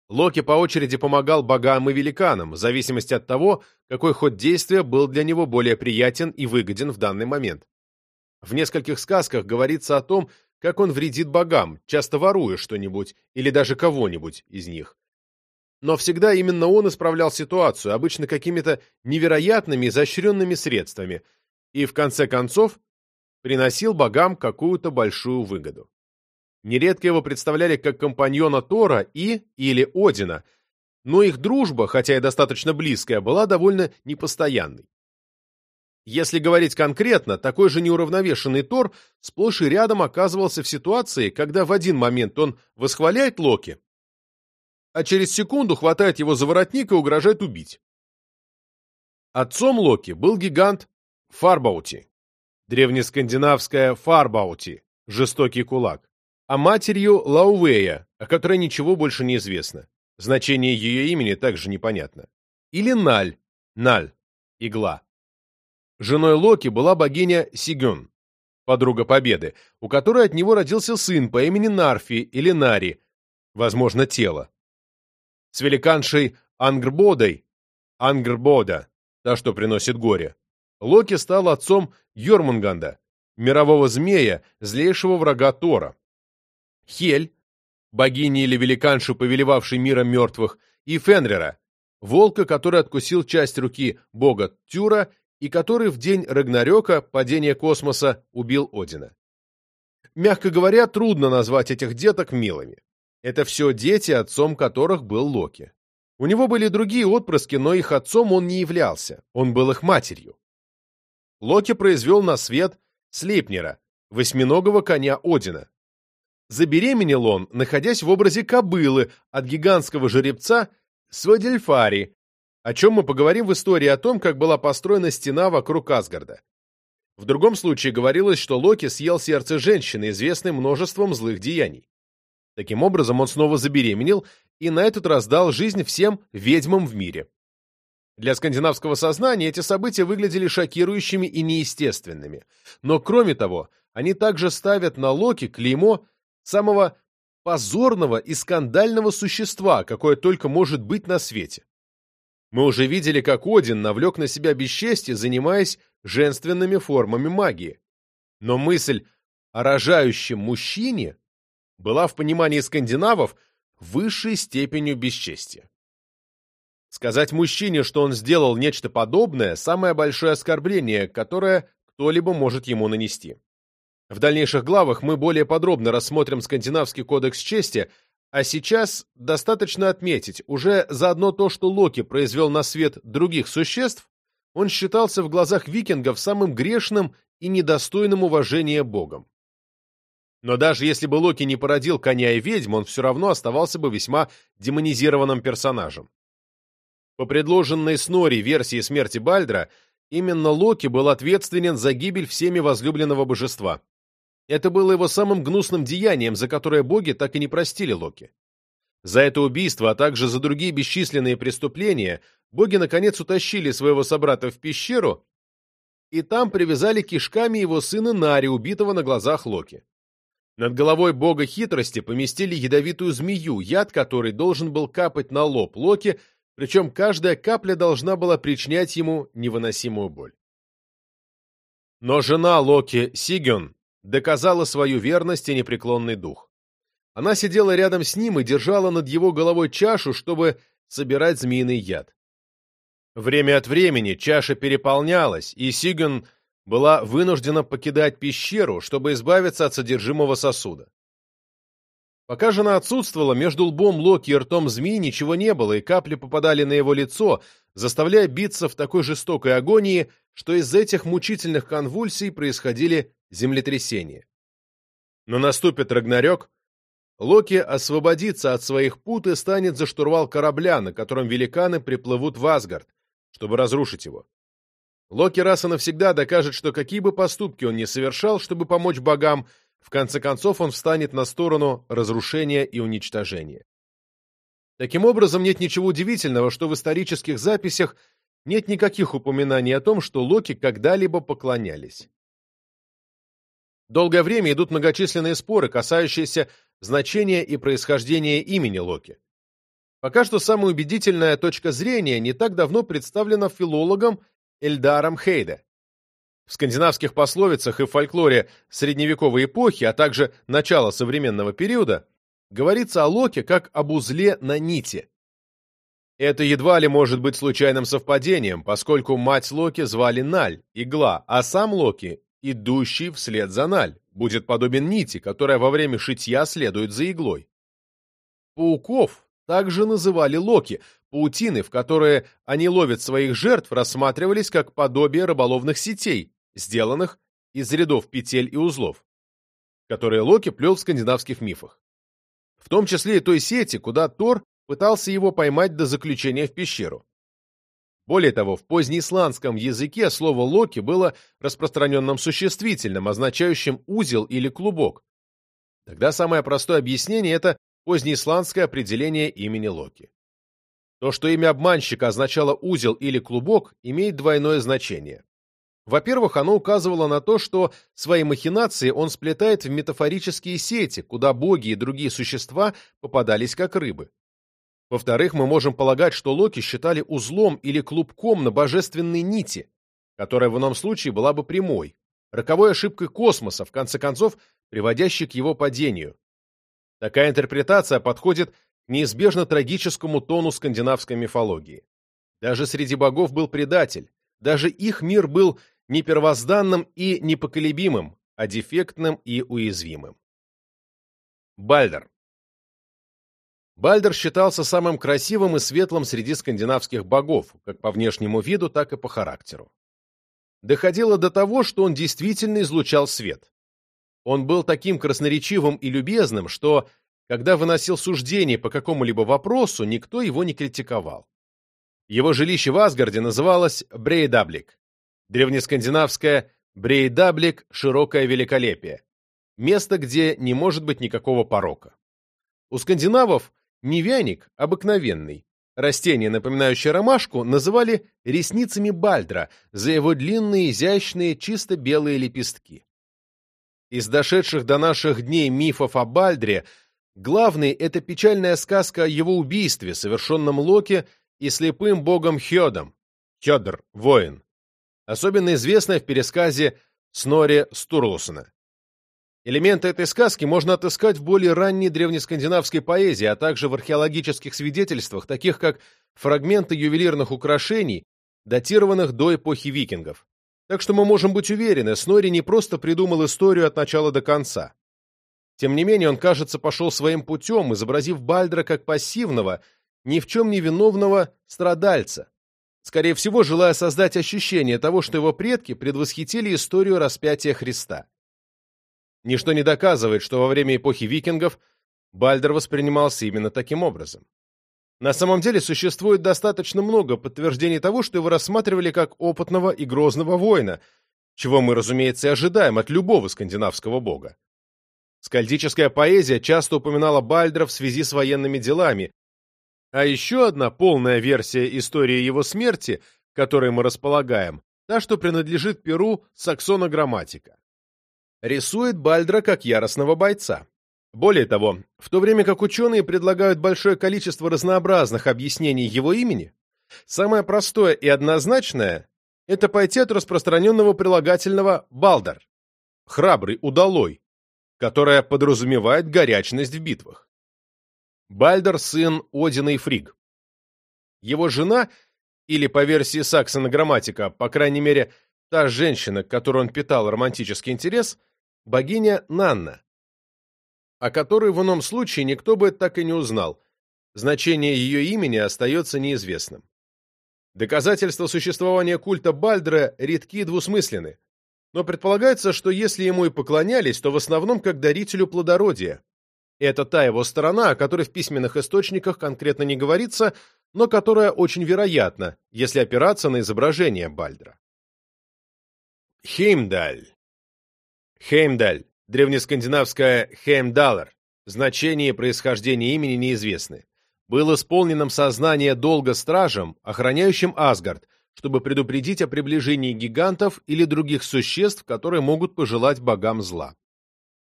Локи по очереди помогал богам и великанам, в зависимости от того, какой ход действия был для него более приятен и выгоден в данный момент. В нескольких сказках говорится о том, как он вредит богам, часто воруя что-нибудь или даже кого-нибудь из них. Но всегда именно он исправлял ситуацию, обычно какими-то невероятными изощренными средствами, и в конце концов приносил богам какую-то большую выгоду. Нередко его представляли как компаньона Тора и или Одина, но их дружба, хотя и достаточно близкая, была довольно непостоянной. Если говорить конкретно, такой же неуравновешенный Тор сплошь и рядом оказывался в ситуации, когда в один момент он восхваляет Локи, а через секунду хватает его за воротник и угрожает убить. Отцом Локи был гигант Фарбаути, древнескандинавская Фарбаути, жестокий кулак, а матерью Лаувея, о которой ничего больше не известно. Значение ее имени также непонятно. Или Наль, Наль, игла. Женой Локи была богиня Сигюн, подруга Победы, у которой от него родился сын по имени Нарфи или Нари, возможно, тело. С великаншей Ангрбодой, Ангрбода, та, что приносит горе, Локи стал отцом Йормунганда, мирового змея, злейшего врага Тора. Хель, богини или великанши, повелевавшей миром мертвых, и Фенрера, волка, который откусил часть руки бога Тюра и который в день Рагнарёка, падения космоса, убил Одина. Мягко говоря, трудно назвать этих деток милыми. Это все дети, отцом которых был Локи. У него были другие отпрыски, но их отцом он не являлся, он был их матерью. Локи произвел на свет Слейпнера, восьминогого коня Одина. Забеременел он, находясь в образе кобылы от гигантского жеребца Свадельфари, о чем мы поговорим в истории о том, как была построена стена вокруг Асгарда. В другом случае говорилось, что Локи съел сердце женщины, известной множеством злых деяний. Таким образом, он снова забеременел и на этот раз дал жизнь всем ведьмам в мире. Для скандинавского сознания эти события выглядели шокирующими и неестественными. Но, кроме того, они также ставят на Локи клеймо самого позорного и скандального существа, какое только может быть на свете. Мы уже видели, как Один навлек на себя бесчестье, занимаясь женственными формами магии. Но мысль о рожающем мужчине была в понимании скандинавов высшей степенью бесчестия. Сказать мужчине, что он сделал нечто подобное, самое большое оскорбление, которое кто-либо может ему нанести. В дальнейших главах мы более подробно рассмотрим скандинавский кодекс чести, а сейчас достаточно отметить, уже заодно то, что Локи произвел на свет других существ, он считался в глазах викингов самым грешным и недостойным уважения богом. Но даже если бы Локи не породил коня и ведьм, он все равно оставался бы весьма демонизированным персонажем. По предложенной Снори версии смерти Бальдра, именно Локи был ответственен за гибель всеми возлюбленного божества. Это было его самым гнусным деянием, за которое боги так и не простили Локи. За это убийство, а также за другие бесчисленные преступления, боги наконец утащили своего собрата в пещеру и там привязали кишками его сына Нари, убитого на глазах Локи. Над головой бога хитрости поместили ядовитую змею, яд которой должен был капать на лоб Локи, причем каждая капля должна была причинять ему невыносимую боль. Но жена Локи, Сигюн, доказала свою верность и непреклонный дух. Она сидела рядом с ним и держала над его головой чашу, чтобы собирать змеиный яд. Время от времени чаша переполнялась, и Сигюн была вынуждена покидать пещеру, чтобы избавиться от содержимого сосуда. Пока жена отсутствовала, между лбом Локи и ртом змеи ничего не было, и капли попадали на его лицо, заставляя биться в такой жестокой агонии, что из этих мучительных конвульсий происходили землетрясения. Но наступит Рагнарёк, Локи освободится от своих пут и станет за штурвал корабля, на котором великаны приплывут в Асгард, чтобы разрушить его. Локи раз и навсегда докажет, что какие бы поступки он ни совершал, чтобы помочь богам, в конце концов он встанет на сторону разрушения и уничтожения. Таким образом, нет ничего удивительного, что в исторических записях нет никаких упоминаний о том, что Локи когда-либо поклонялись. Долгое время идут многочисленные споры, касающиеся значения и происхождения имени Локи. Пока что самая убедительная точка зрения не так давно представлена филологом Эльдаром Хейде. В скандинавских пословицах и фольклоре средневековой эпохи, а также начала современного периода, говорится о Локе как об узле на нити. Это едва ли может быть случайным совпадением, поскольку мать Локи звали Наль, игла, а сам Локи, идущий вслед за Наль, будет подобен нити, которая во время шитья следует за иглой. Пауков также называли Локи, паутины, в которые они ловят своих жертв, рассматривались как подобие рыболовных сетей, сделанных из рядов петель и узлов, которые Локи плел в скандинавских мифах. В том числе и той сети, куда Тор пытался его поймать до заключения в пещеру. Более того, в позднеисландском языке слово «локи» было распространенным существительным, означающим узел или клубок. Тогда самое простое объяснение – это позднеисландское определение имени Локи. То, что имя обманщика означало узел или клубок, имеет двойное значение. Во-первых, оно указывало на то, что свои махинации он сплетает в метафорические сети, куда боги и другие существа попадались как рыбы. Во-вторых, мы можем полагать, что Локи считали узлом или клубком на божественной нити, которая в ином случае была бы прямой, роковой ошибкой космоса, в конце концов, приводящей к его падению. Такая интерпретация подходит к неизбежно трагическому тону скандинавской мифологии. Даже среди богов был предатель, даже их мир был не первозданным и непоколебимым, а дефектным и уязвимым. Бальдер. Бальдер считался самым красивым и светлым среди скандинавских богов, как по внешнему виду, так и по характеру. Доходило до того, что он действительно излучал свет. Он был таким красноречивым и любезным, что, когда выносил суждение по какому-либо вопросу, никто его не критиковал. Его жилище в Асгарде называлось Брейдаблик, древнескандинавское Breiðablik – широкое великолепие, место, где не может быть никакого порока. У скандинавов нивяник обыкновенный, растение, напоминающее ромашку, называли ресницами Бальдра за его длинные, изящные, чисто белые лепестки. Из дошедших до наших дней мифов о Бальдре главный – это печальная сказка о его убийстве, совершенном Локи и слепым богом Хёдом, Хёдр, воин, особенно известная в пересказе Снори Стурлусона. Элементы этой сказки можно отыскать в более ранней древнескандинавской поэзии, а также в археологических свидетельствах, таких как фрагменты ювелирных украшений, датированных до эпохи викингов. Так что мы можем быть уверены, Снори не просто придумал историю от начала до конца. Тем не менее, он, кажется, пошел своим путем, изобразив Бальдра как пассивного, ни в чем не виновного страдальца, скорее всего, желая создать ощущение того, что его предки предвосхитили историю распятия Христа. Ничто не доказывает, что во время эпохи викингов Бальдер воспринимался именно таким образом. На самом деле существует достаточно много подтверждений того, что его рассматривали как опытного и грозного воина, чего мы, разумеется, и ожидаем от любого скандинавского бога. Скальдическая поэзия часто упоминала Бальдера в связи с военными делами, а еще одна полная версия истории его смерти, которой мы располагаем, та, что принадлежит Перу Саксона Грамматика. Рисует Бальдра как яростного бойца. Более того, в то время как ученые предлагают большое количество разнообразных объяснений его имени, самое простое и однозначное – это пойти от распространенного прилагательного «балдар» – храбрый, удалой, которое подразумевает горячность в битвах. Бальдер – сын Одина и Фриг. Его жена, или, по версии Саксона Грамматика, по крайней мере, та женщина, к которой он питал романтический интерес, богиня Нанна, о которой в ином случае никто бы так и не узнал. Значение ее имени остается неизвестным. Доказательства существования культа Бальдра редки и двусмысленны, но предполагается, что если ему и поклонялись, то в основном как дарителю плодородия, это та его сторона, о которой в письменных источниках конкретно не говорится, но которая очень вероятна, если опираться на изображение Бальдра. Хеймдаль. Хеймдаль древнескандинавское «Хеймдалер», значение и происхождение имени неизвестны, был исполненным сознание долга стражем, охраняющим Асгард, чтобы предупредить о приближении гигантов или других существ, которые могут пожелать богам зла.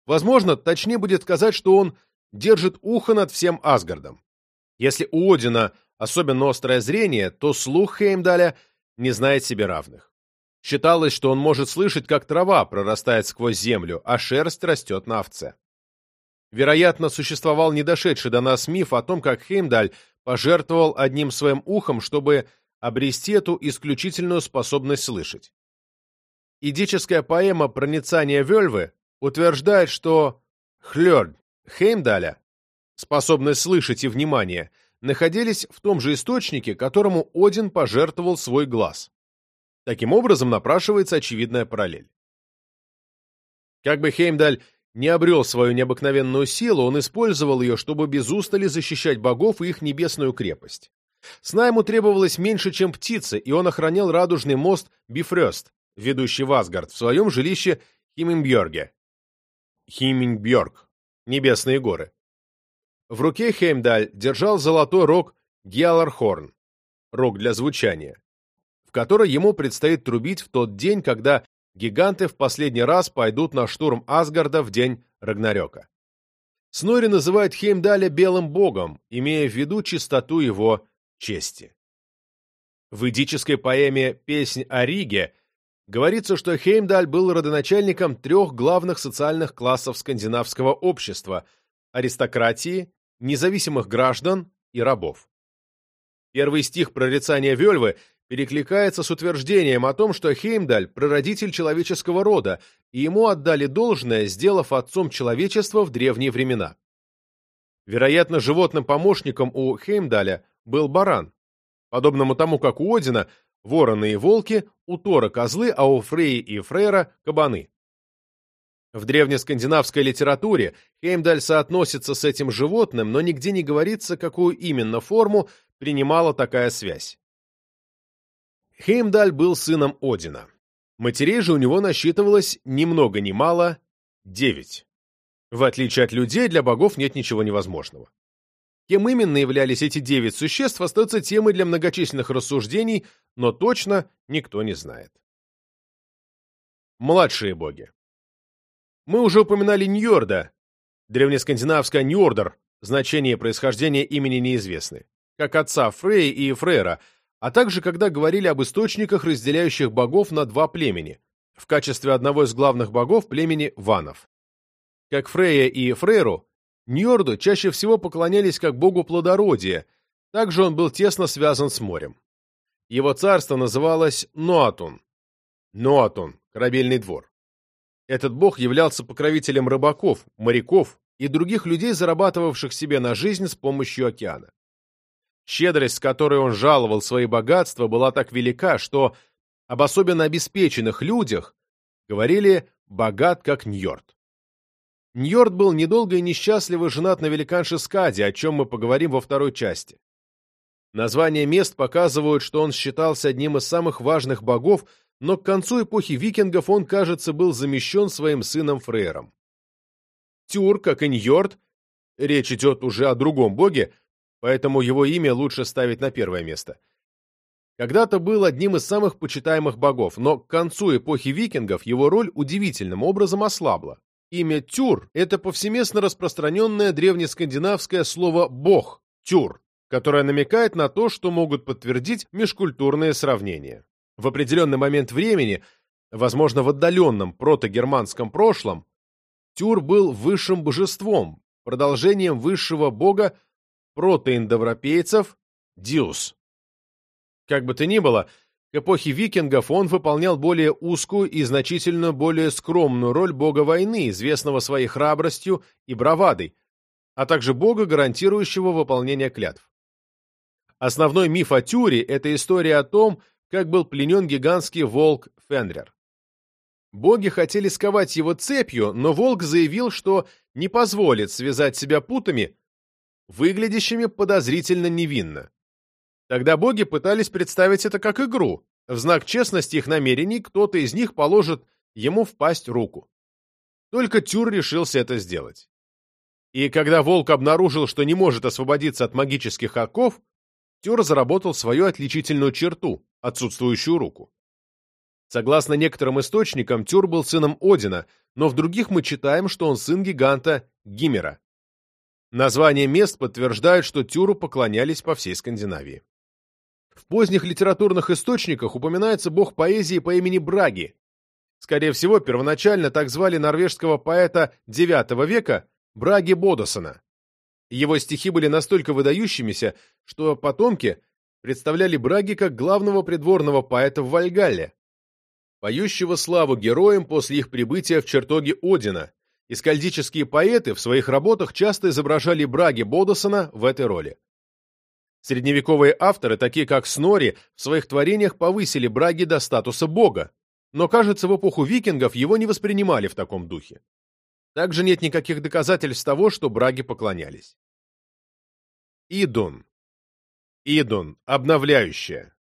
Возможно, точнее будет сказать, что он держит ухо над всем Асгардом. Если у Одина особенно острое зрение, то слух Хеймдаля не знает себе равных. Считалось, что он может слышать, как трава прорастает сквозь землю, а шерсть растет на овце. Вероятно, существовал недошедший до нас миф о том, как Хеймдаль пожертвовал одним своим ухом, чтобы обрести эту исключительную способность слышать. Идическая поэма «Проницание Вельвы» утверждает, что Хлёрд Хеймдаля, способность слышать и внимание, находились в том же источнике, которому Один пожертвовал свой глаз. Таким образом, напрашивается очевидная параллель. Как бы Хеймдаль не обрел свою необыкновенную силу, он использовал ее, чтобы без устали защищать богов и их небесную крепость. Сна ему требовалось меньше, чем птицы, и он охранял радужный мост Бифрёст, ведущий в Асгард, в своем жилище Химмингбьорге. Химмингбьорг. Небесные горы. В руке Хеймдаль держал золотой рог Гьялархорн, рог для звучания, в который ему предстоит трубить в тот день, когда гиганты в последний раз пойдут на штурм Асгарда в день Рагнарёка. Снори называет Хеймдаля белым богом, имея в виду чистоту его чести. В идической поэме «Песнь о Риге» говорится, что Хеймдаль был родоначальником трех главных социальных классов скандинавского общества – аристократии, независимых граждан и рабов. Первый стих прорицания Вельвы перекликается с утверждением о том, что Хеймдаль – прародитель человеческого рода, и ему отдали должное, сделав отцом человечества в древние времена. Вероятно, животным помощником у Хеймдаля был баран, подобному тому, как у Одина – вороны и волки, у Тора – козлы, а у Фреи и Фрейра – кабаны. В древнескандинавской литературе Хеймдаль соотносится с этим животным, но нигде не говорится, какую именно форму принимала такая связь. Хеймдаль был сыном Одина. Матерей же у него насчитывалось ни много ни мало девять. В отличие от людей, для богов нет ничего невозможного. Кем именно являлись эти девять существ, остается темой для многочисленных рассуждений, но точно никто не знает. Младшие боги. Мы уже упоминали Ньорда, древнескандинавское Ньордер, значение происхождения имени неизвестны, как отца Фрей и Фрейра, а также когда говорили об источниках, разделяющих богов на два племени, в качестве одного из главных богов племени Ванов. Как Фрея и Фрейру, Ньорду чаще всего поклонялись как богу плодородия, также он был тесно связан с морем. Его царство называлось Ноатун. Ноатун – корабельный двор. Этот бог являлся покровителем рыбаков, моряков и других людей, зарабатывавших себе на жизнь с помощью океана. Щедрость, с которой он жаловал свои богатства, была так велика, что об особенно обеспеченных людях говорили «богат, как Ньорд». Ньорд был недолго и несчастливо женат на великанше Скаде, о чем мы поговорим во второй части. Названия мест показывают, что он считался одним из самых важных богов, но к концу эпохи викингов он, кажется, был замещен своим сыном Фрейром. Тюр, как и Ньорд, речь идет уже о другом боге, поэтому его имя лучше ставить на первое место. Когда-то был одним из самых почитаемых богов, но к концу эпохи викингов его роль удивительным образом ослабла. Имя Тюр – это повсеместно распространенное древнескандинавское слово «бог» – Тюр, которое намекает на то, что могут подтвердить межкультурные сравнения. В определенный момент времени, возможно, в отдаленном протогерманском прошлом, Тюр был высшим божеством, продолжением высшего бога протоиндоевропейцев Диус. Как бы то ни было, к эпохе викингов он выполнял более узкую и значительно более скромную роль бога войны, известного своей храбростью и бравадой, а также бога, гарантирующего выполнение клятв. Основной миф о Тюре – это история о том, как был пленен гигантский волк Фенрир. Боги хотели сковать его цепью, но волк заявил, что не позволит связать себя путами, выглядящими подозрительно невинно. Тогда боги пытались представить это как игру. В знак честности их намерений кто-то из них положит ему в пасть руку. Только Тюр решился это сделать. И когда волк обнаружил, что не может освободиться от магических оков, Тюр заработал свою отличительную черту – отсутствующую руку. Согласно некоторым источникам, Тюр был сыном Одина, но в других мы читаем, что он сын гиганта Гимера. Названия мест подтверждают, что Тюру поклонялись по всей Скандинавии. В поздних литературных источниках упоминается бог поэзии по имени Браги. Скорее всего, первоначально так звали норвежского поэта IX века Браги Бодосона. Его стихи были настолько выдающимися, что потомки представляли Браги как главного придворного поэта в Вальгалле, поющего славу героям после их прибытия в чертоги Одина, и скальдические поэты в своих работах часто изображали Браги Бодосона в этой роли. Средневековые авторы, такие как Снори, в своих творениях повысили Браги до статуса бога, но, кажется, в эпоху викингов его не воспринимали в таком духе. Также нет никаких доказательств того, что Браги поклонялись. Идун. Идун, обновляющая.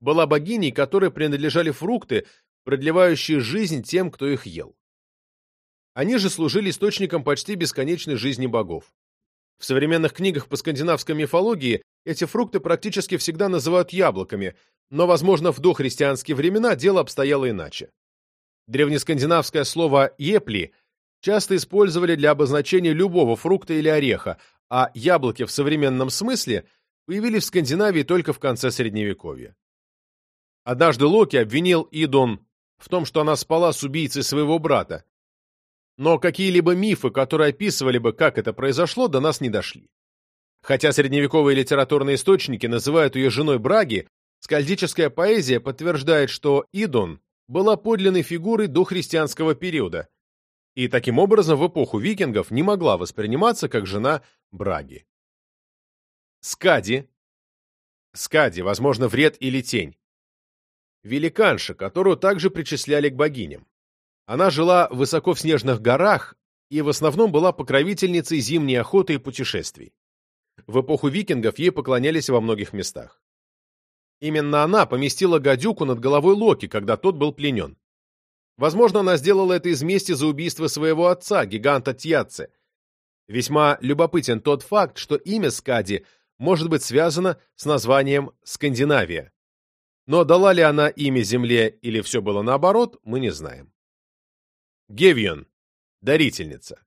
Была богиней, которой принадлежали фрукты, продлевающие жизнь тем, кто их ел. Они же служили источником почти бесконечной жизни богов. В современных книгах по скандинавской мифологии эти фрукты практически всегда называют яблоками, но, возможно, в дохристианские времена дело обстояло иначе. Древнескандинавское слово «епли» часто использовали для обозначения любого фрукта или ореха, а яблоки в современном смысле появились в Скандинавии только в конце Средневековья. Однажды Локи обвинил Идон в том, что она спала с убийцей своего брата, но какие-либо мифы, которые описывали бы, как это произошло, до нас не дошли. Хотя средневековые литературные источники называют ее женой Браги, скальдическая поэзия подтверждает, что Идон была подлинной фигурой до христианского периода, и таким образом в эпоху викингов не могла восприниматься как жена Браги. Скади. Скади, возможно, вред или тень. Великанша, которую также причисляли к богиням. Она жила высоко в снежных горах и в основном была покровительницей зимней охоты и путешествий. В эпоху викингов ей поклонялись во многих местах. Именно она поместила гадюку над головой Локи, когда тот был пленен. Возможно, она сделала это из мести за убийство своего отца, гиганта Тьяце. Весьма любопытен тот факт, что имя Скади может быть связано с названием Скандинавия. Но дала ли она имя земле или все было наоборот, мы не знаем. Гевион. Дарительница.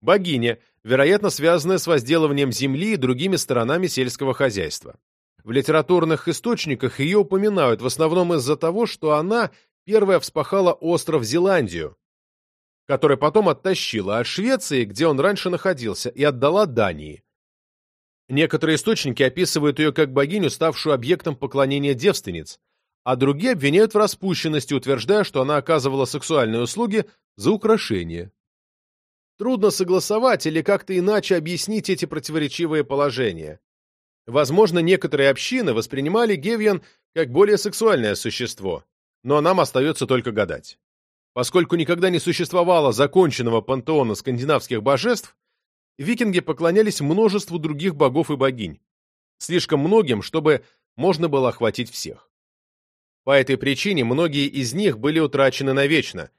Богиня, вероятно, связанная с возделыванием земли и другими сторонами сельского хозяйства. В литературных источниках ее упоминают в основном из-за того, что она первая вспахала остров Зеландию, который потом оттащила от Швеции, где он раньше находился, и отдала Дании. Некоторые источники описывают ее как богиню, ставшую объектом поклонения девственниц, а другие обвиняют в распущенности, утверждая, что она оказывала сексуальные услуги за украшение. Трудно согласовать или как-то иначе объяснить эти противоречивые положения. Возможно, некоторые общины воспринимали Гевьян как более сексуальное существо, но нам остается только гадать. Поскольку никогда не существовало законченного пантеона скандинавских божеств, викинги поклонялись множеству других богов и богинь, слишком многим, чтобы можно было охватить всех. По этой причине многие из них были утрачены навечно.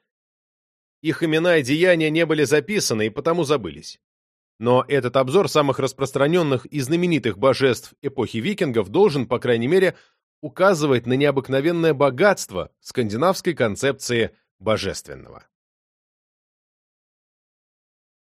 Их имена и деяния не были записаны и потому забылись. Но этот обзор самых распространенных и знаменитых божеств эпохи викингов должен, по крайней мере, указывать на необыкновенное богатство скандинавской концепции божественного.